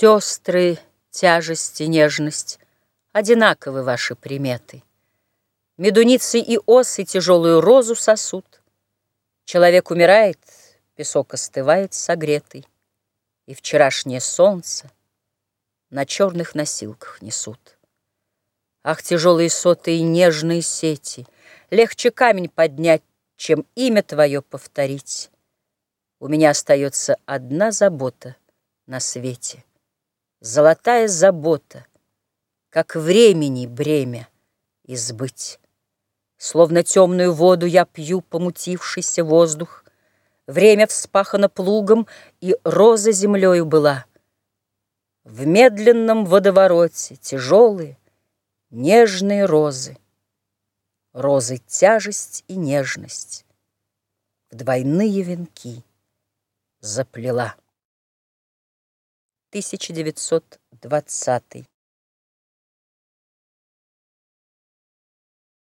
Сестры, тяжесть и нежность, Одинаковы ваши приметы. Медуницы и осы тяжелую розу сосут. Человек умирает, песок остывает согретый, И вчерашнее солнце на черных носилках несут. Ах, тяжелые соты и нежные сети, Легче камень поднять, чем имя твое повторить. У меня остается одна забота на свете. Золотая забота, как времени бремя избыть. Словно темную воду я пью помутившийся воздух, Время вспахано плугом, и роза землею была. В медленном водовороте тяжелые, нежные розы, Розы тяжесть и нежность в двойные венки заплела. 1920